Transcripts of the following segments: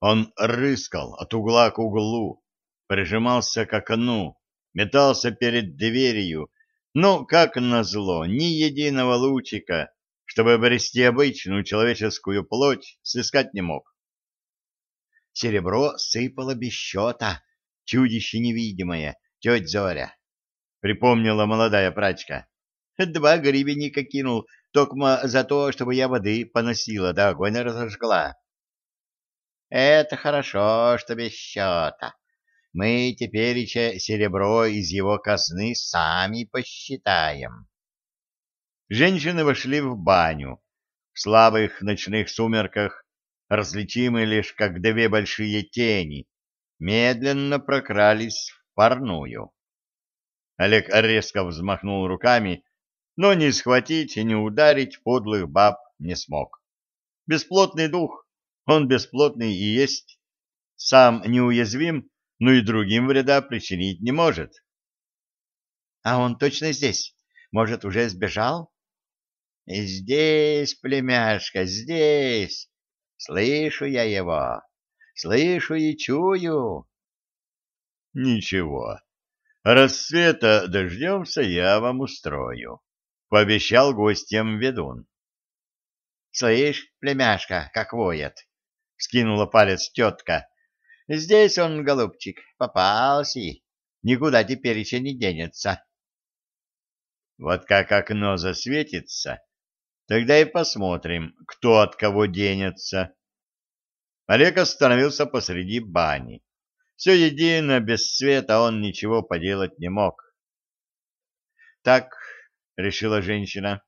Он рыскал от угла к углу, прижимался к окну, метался перед дверью, но, как назло, ни единого лучика, чтобы обрести обычную человеческую плоть, сыскать не мог. Серебро сыпало без счета, чудище невидимое, тетя Зоря, — припомнила молодая прачка. Два гривенника кинул, токмо за то, чтобы я воды поносила, да огонь разожгла. Это хорошо, что без счета. Мы теперь серебро из его казны сами посчитаем. Женщины вошли в баню. В слабых ночных сумерках, различимые лишь как две большие тени, медленно прокрались в парную. Олег резко взмахнул руками, но ни схватить, ни ударить подлых баб не смог. Бесплотный дух, он бесплотный и есть. Сам неуязвим, но и другим вреда причинить не может. — А он точно здесь? Может, уже сбежал? Здесь, племяшка, здесь. Слышу я его. Слышу и чую. Ничего. Рассвета дождемся, я вам устрою, — пообещал гостям ведун. Слышь, племяшка, как воет, — скинула палец тетка. Здесь он, голубчик, попался. Никуда теперь еще не денется. Вот как окно засветится, Тогда и посмотрим, кто от кого денется. Олег остановился посреди бани. Все едино, без света он ничего поделать не мог. — Так, — решила женщина, —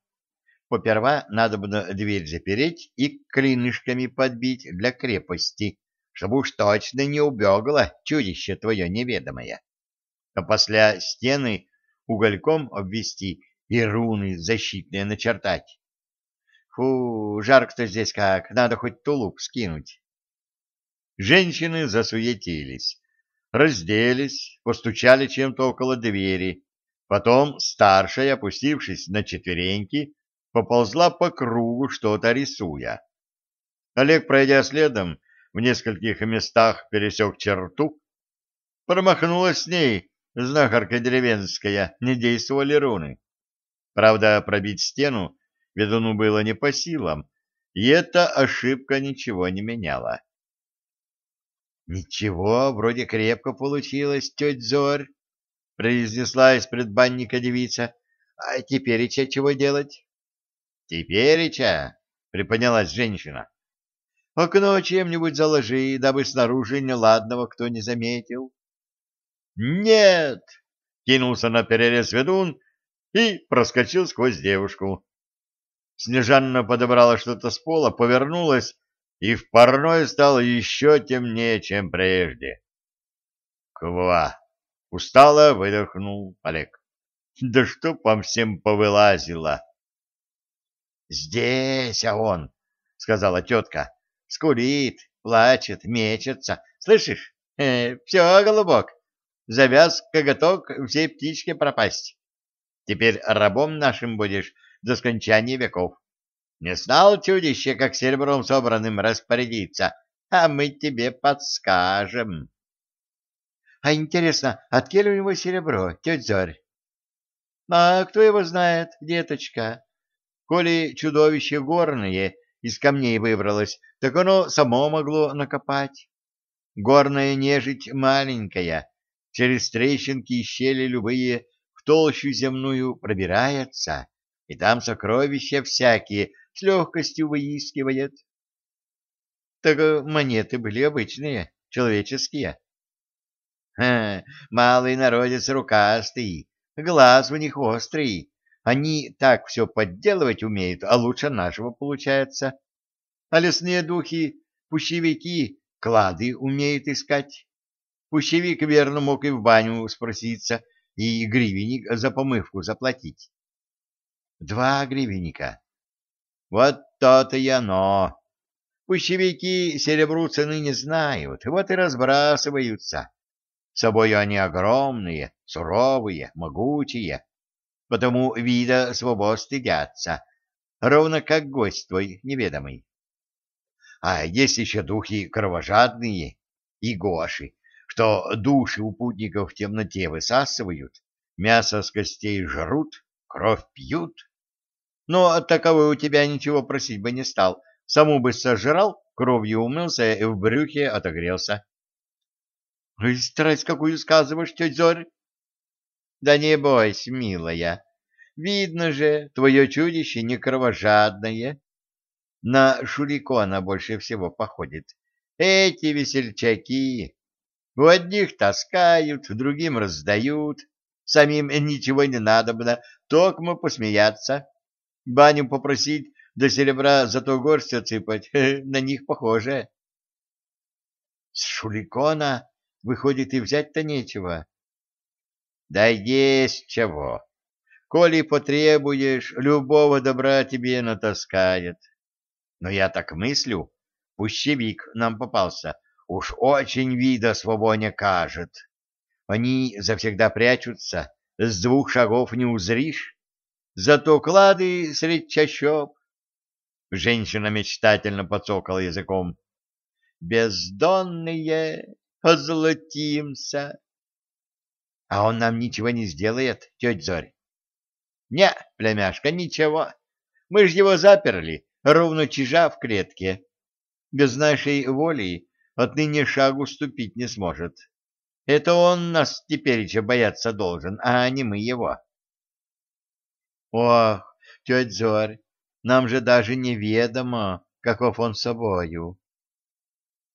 поперва бы дверь запереть и клинышками подбить для крепости, чтобы уж точно не убегло чудище твое неведомое. А после стены угольком обвести и руны защитные начертать Фу, жарко-то здесь как, надо хоть тулуп скинуть. Женщины засуетились, разделись, постучали чем-то около двери. Потом старшая, опустившись на четвереньки, поползла по кругу, что-то рисуя. Олег, пройдя следом, в нескольких местах пересек черту. Промахнулась с ней знахарка деревенская, не действовали руны. Правда, пробить стену ведуну было не по силам, и эта ошибка ничего не меняла. — Ничего, вроде крепко получилось, тетя Зорь, — произнесла из предбанника девица. — А тепереча чего делать? — Тепереча, — приподнялась женщина. — Окно чем-нибудь заложи, дабы снаружи неладного кто не заметил. — Нет! — кинулся на перерез ведун и проскочил сквозь девушку. Снежанна подобрала что-то с пола, повернулась, и в парной стало еще темнее, чем прежде. Ква! Устало выдохнул Олег. Да что вам всем повылазило? Здесь, он, сказала тетка, скулит, плачет, мечется. Слышишь? Э, все, голубок, завяз коготок всей птичке пропасть. Теперь рабом нашим будешь до скончания веков. Не знал чудище, как серебром собранным распорядиться, а мы тебе подскажем. — А интересно, откель у него серебро, тетя Зорь? — А кто его знает, деточка? Коли чудовище горное из камней выбралось, так оно само могло накопать. Горная нежить маленькая, через трещинки и щели любые в толщу земную пробирается и там сокровища всякие с легкостью выискивает. Так э, монеты были обычные, человеческие. Ха, малый народец рукастый, глаз у них острый. Они так все подделывать умеют, а лучше нашего получается. А лесные духи, пущевики, клады умеют искать. Пущевик верно мог и в баню спроситься, и гривенник за помывку заплатить. Два гривенника. Вот то-то и оно. Пущевики серебру цены не знают, вот и разбрасываются. Собою они огромные, суровые, могучие, потому вида свобод стыдятся, ровно как гость твой неведомый. А есть еще духи кровожадные и гоши, что души у путников в темноте высасывают, мясо с костей жрут, кровь пьют. Но от таковой у тебя ничего просить бы не стал. Саму бы сожрал, кровью умылся и в брюхе отогрелся. — Ой, страсть какую сказываешь, тетя Зорь? — Да не бойся, милая. Видно же, твое чудище не кровожадное. На Шурикона больше всего походит. Эти весельчаки. У одних таскают, другим раздают. Самим ничего не надобно, мы посмеяться. Баню попросить, до серебра зато горсть отсыпать, на них похоже. С Шуликона, выходит, и взять-то нечего. Да есть чего. Коли потребуешь, любого добра тебе натаскает. Но я так мыслю, пущевик нам попался, уж очень вида свобоне кажет. Они завсегда прячутся, с двух шагов не узришь, зато клады средь чащоб. Женщина мечтательно подсокала языком. Бездонные, озолотимся. А он нам ничего не сделает, тетя Зорь? Не, племяшка, ничего. Мы ж его заперли, ровно чижа в клетке. Без нашей воли отныне шагу ступить не сможет. Это он нас теперь еще бояться должен, а не мы его. Ох, тетя Зорь, нам же даже неведомо, каков он собою.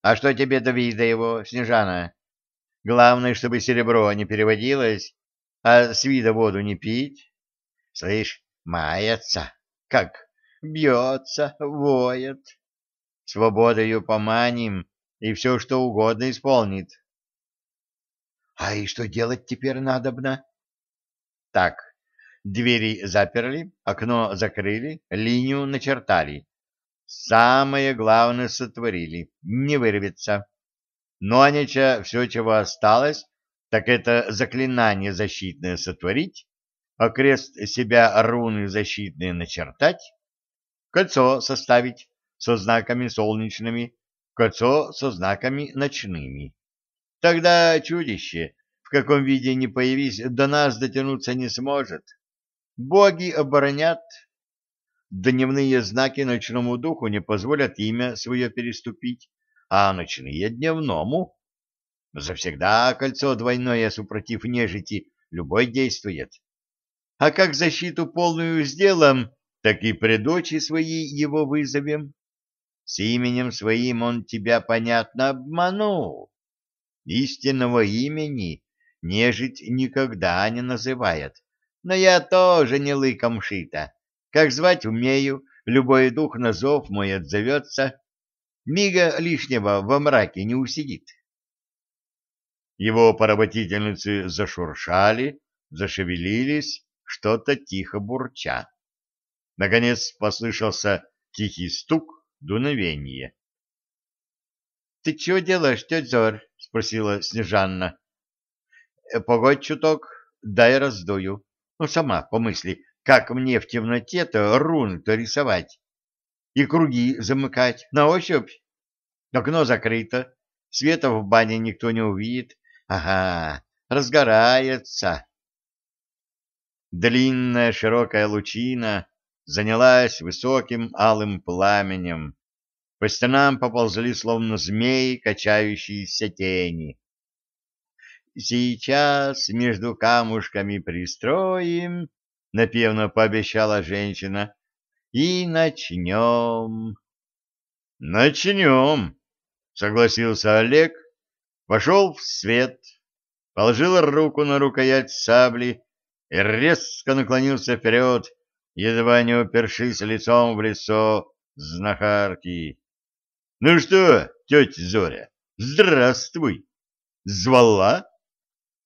А что тебе до вида его, Снежана? Главное, чтобы серебро не переводилось, а с вида воду не пить. Слышь, мается, как бьется, воет. Свободою поманим, и все, что угодно исполнит. А и что делать теперь надобно? Так, двери заперли, окно закрыли, линию начертали. Самое главное сотворили, не вырвется. Но, Анеча, все, чего осталось, так это заклинание защитное сотворить, окрест себя руны защитные начертать, кольцо составить со знаками солнечными, кольцо со знаками ночными. Тогда чудище, в каком виде не появись, до нас дотянуться не сможет. Боги оборонят. Дневные знаки ночному духу не позволят имя свое переступить, а ночные — дневному. Завсегда кольцо двойное, супротив нежити, любой действует. А как защиту полную сделаем, так и пред очи свои его вызовем. С именем своим он тебя, понятно, обманул. Истинного имени нежить никогда не называет. Но я тоже не лыком шита. Как звать умею, любой дух на зов мой отзовется. Мига лишнего во мраке не усидит. Его поработительницы зашуршали, зашевелились, что-то тихо бурча. Наконец послышался тихий стук, дуновение. — Ты чего делаешь, тетя Зор? — спросила Снежанна. «Э, — Погодь чуток, дай раздую. Ну, сама помысли, как мне в темноте-то рун-то рисовать и круги замыкать на ощупь. Окно закрыто, света в бане никто не увидит. Ага, разгорается. Длинная широкая лучина занялась высоким алым пламенем. По стенам поползли, словно змеи, качающиеся тени. «Сейчас между камушками пристроим», — напевно пообещала женщина, — «и начнем». «Начнем», — согласился Олег, вошел в свет, положил руку на рукоять сабли и резко наклонился вперед, едва не упершись лицом в лицо знахарки. — Ну что, тетя Зоря, здравствуй! Звала?